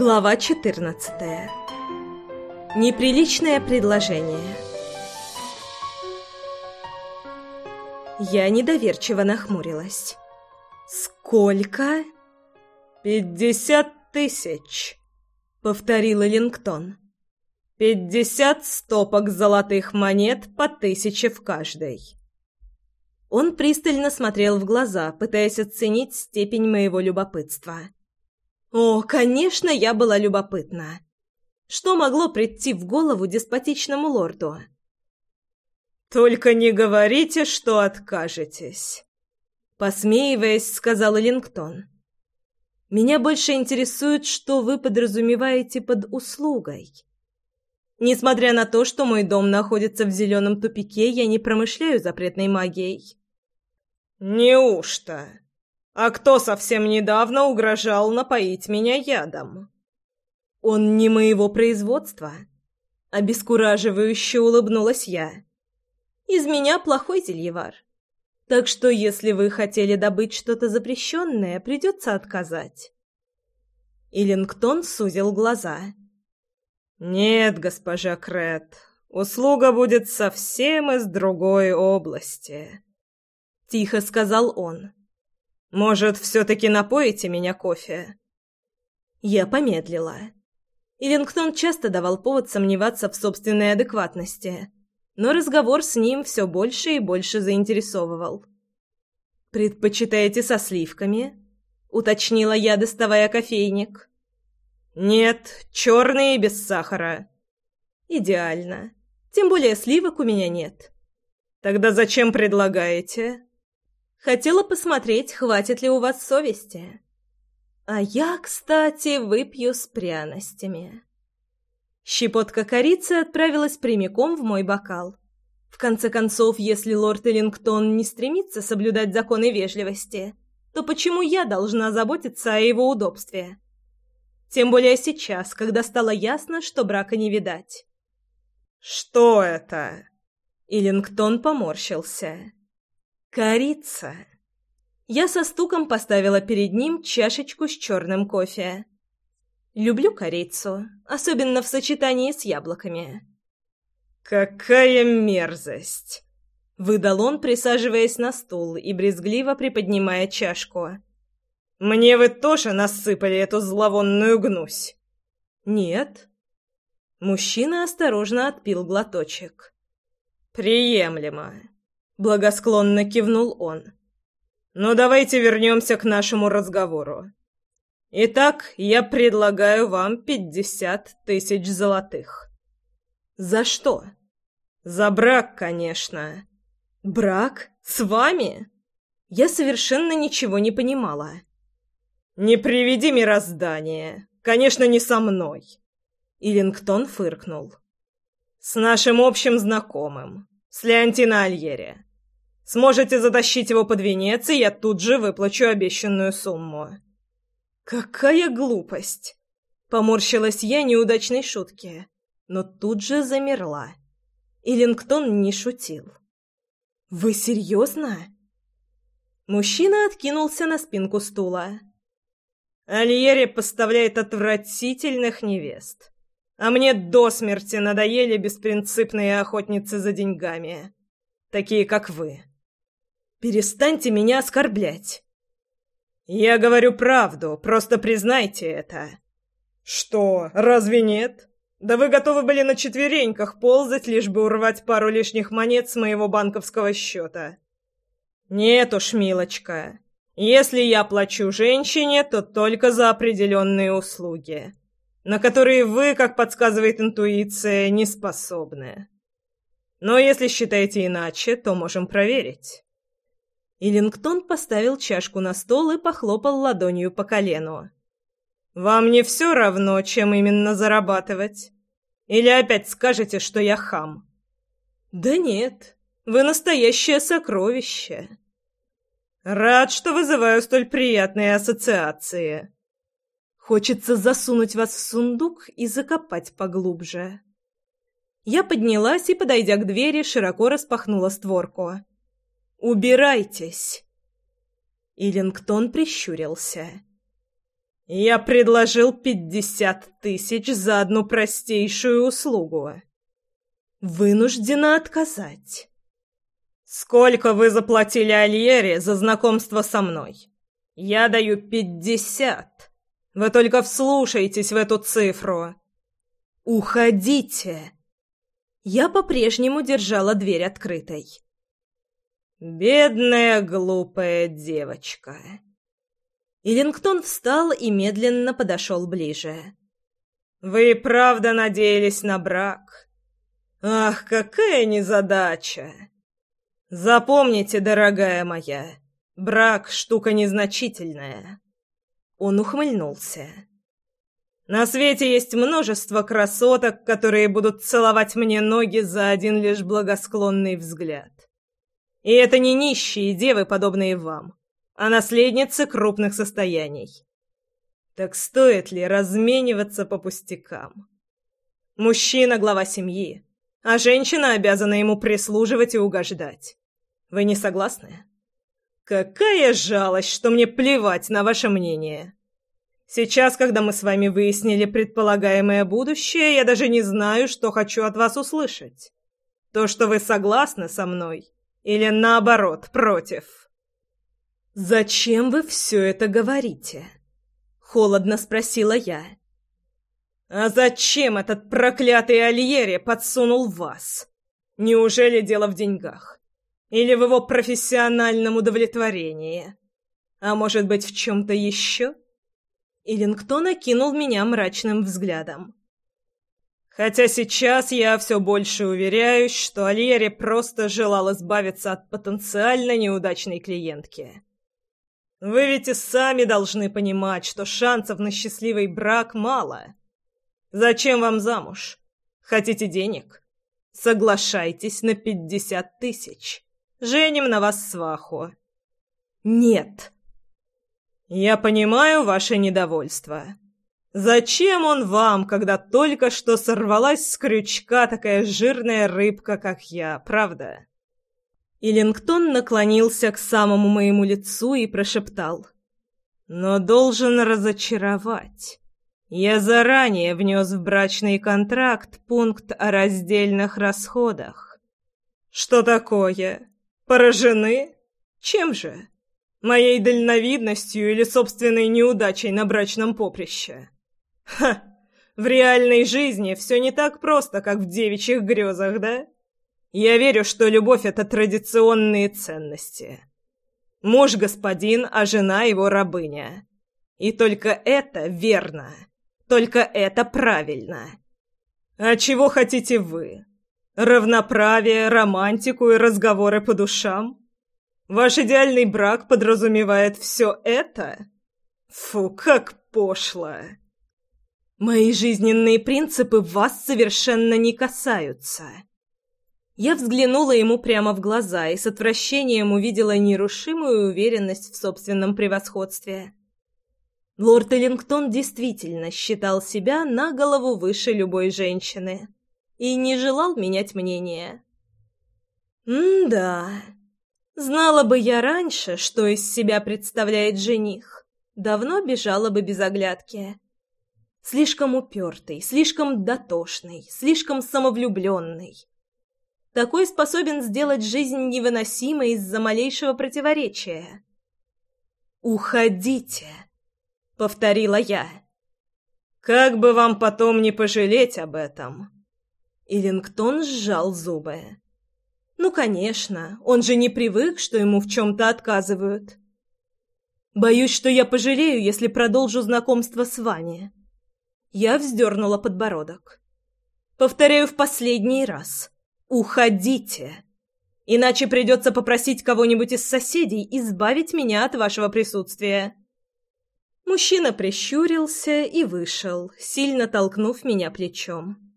Глава 14. Неприличное предложение. Я недоверчиво нахмурилась. «Сколько?» «Пятьдесят тысяч», — повторила Лингтон. «Пятьдесят стопок золотых монет по тысяче в каждой». Он пристально смотрел в глаза, пытаясь оценить степень моего любопытства. «Пятьдесят о, конечно, я была любопытна. Что могло прийти в голову деспотичному лорду? «Только не говорите, что откажетесь», — посмеиваясь, сказал Эллингтон. «Меня больше интересует, что вы подразумеваете под услугой. Несмотря на то, что мой дом находится в зеленом тупике, я не промышляю запретной магией». «Неужто?» А кто совсем недавно угрожал напоить меня ядом? Он не моего производства. Обескураживающе улыбнулась я. Из меня плохой зельевар. Так что, если вы хотели добыть что-то запрещенное, придется отказать. Иллингтон сузил глаза. «Нет, госпожа Крет, услуга будет совсем из другой области», — тихо сказал он. Может, все-таки напоите меня кофе?» Я помедлила. Иллингтон часто давал повод сомневаться в собственной адекватности, но разговор с ним все больше и больше заинтересовывал. «Предпочитаете со сливками?» — уточнила я, доставая кофейник. «Нет, черные без сахара». «Идеально. Тем более сливок у меня нет». «Тогда зачем предлагаете?» Хотела посмотреть, хватит ли у вас совести. А я, кстати, выпью с пряностями. Щепотка корицы отправилась прямиком в мой бокал. В конце концов, если лорд Эллингтон не стремится соблюдать законы вежливости, то почему я должна заботиться о его удобстве? Тем более сейчас, когда стало ясно, что брака не видать. «Что это?» Эллингтон поморщился. Корица. Я со стуком поставила перед ним чашечку с черным кофе. Люблю корицу, особенно в сочетании с яблоками. «Какая мерзость!» — выдал он, присаживаясь на стул и брезгливо приподнимая чашку. «Мне вы тоже насыпали эту зловонную гнусь?» «Нет». Мужчина осторожно отпил глоточек. «Приемлемо. Благосклонно кивнул он. Но давайте вернемся к нашему разговору. Итак, я предлагаю вам пятьдесят тысяч золотых. За что? За брак, конечно. Брак? С вами? Я совершенно ничего не понимала. Не приведи мироздание. Конечно, не со мной. Иллингтон фыркнул. С нашим общим знакомым. С Леонтина Альери. Сможете затащить его под венец, и я тут же выплачу обещанную сумму». «Какая глупость!» — поморщилась я неудачной шутке, но тут же замерла. И Иллингтон не шутил. «Вы серьезно?» Мужчина откинулся на спинку стула. «Альери поставляет отвратительных невест. А мне до смерти надоели беспринципные охотницы за деньгами, такие как вы». Перестаньте меня оскорблять. Я говорю правду, просто признайте это. Что, разве нет? Да вы готовы были на четвереньках ползать, лишь бы урвать пару лишних монет с моего банковского счета. Нет уж, милочка. Если я плачу женщине, то только за определенные услуги, на которые вы, как подсказывает интуиция, не способны. Но если считаете иначе, то можем проверить. Иллингтон поставил чашку на стол и похлопал ладонью по колену. «Вам не все равно, чем именно зарабатывать? Или опять скажете, что я хам?» «Да нет, вы настоящее сокровище!» «Рад, что вызываю столь приятные ассоциации!» «Хочется засунуть вас в сундук и закопать поглубже!» Я поднялась и, подойдя к двери, широко распахнула створку. «Убирайтесь!» Иллингтон прищурился. «Я предложил пятьдесят тысяч за одну простейшую услугу. Вынуждена отказать». «Сколько вы заплатили Альере за знакомство со мной? Я даю пятьдесят. Вы только вслушайтесь в эту цифру». «Уходите!» Я по-прежнему держала дверь открытой. «Бедная глупая девочка!» Иллингтон встал и медленно подошел ближе. «Вы правда надеялись на брак? Ах, какая незадача! Запомните, дорогая моя, брак — штука незначительная». Он ухмыльнулся. «На свете есть множество красоток, которые будут целовать мне ноги за один лишь благосклонный взгляд. И это не нищие девы, подобные вам, а наследницы крупных состояний. Так стоит ли размениваться по пустякам? Мужчина — глава семьи, а женщина обязана ему прислуживать и угождать. Вы не согласны? Какая жалость, что мне плевать на ваше мнение. Сейчас, когда мы с вами выяснили предполагаемое будущее, я даже не знаю, что хочу от вас услышать. То, что вы согласны со мной, или наоборот, против?» «Зачем вы все это говорите?» — холодно спросила я. «А зачем этот проклятый Альери подсунул вас? Неужели дело в деньгах? Или в его профессиональном удовлетворении? А может быть, в чем-то еще?» Иллингтон окинул меня мрачным взглядом. Хотя сейчас я все больше уверяюсь, что Альери просто желал избавиться от потенциально неудачной клиентки. Вы ведь и сами должны понимать, что шансов на счастливый брак мало. Зачем вам замуж? Хотите денег? Соглашайтесь на пятьдесят тысяч. Женим на вас сваху. Нет. Я понимаю ваше недовольство. Зачем он вам, когда только что сорвалась с крючка такая жирная рыбка, как я, правда?» И наклонился к самому моему лицу и прошептал. «Но должен разочаровать. Я заранее внес в брачный контракт пункт о раздельных расходах». «Что такое? Поражены? Чем же? Моей дальновидностью или собственной неудачей на брачном поприще?» «Ха! В реальной жизни все не так просто, как в девичьих грезах, да? Я верю, что любовь — это традиционные ценности. Муж — господин, а жена — его рабыня. И только это верно. Только это правильно. А чего хотите вы? Равноправие, романтику и разговоры по душам?» Ваш идеальный брак подразумевает все это? Фу, как пошло!» Мои жизненные принципы вас совершенно не касаются. Я взглянула ему прямо в глаза и с отвращением увидела нерушимую уверенность в собственном превосходстве. Лорд Эллингтон действительно считал себя на голову выше любой женщины и не желал менять мнение. М-да. Знала бы я раньше, что из себя представляет жених, давно бежала бы без оглядки. Слишком упертый, слишком дотошный, слишком самовлюбленный. Такой способен сделать жизнь невыносимой из-за малейшего противоречия. «Уходите!» — повторила я. «Как бы вам потом не пожалеть об этом!» Иллингтон сжал зубы. «Ну, конечно, он же не привык, что ему в чем-то отказывают. Боюсь, что я пожалею, если продолжу знакомство с вами. Я вздернула подбородок. «Повторяю в последний раз. Уходите! Иначе придется попросить кого-нибудь из соседей избавить меня от вашего присутствия». Мужчина прищурился и вышел, сильно толкнув меня плечом.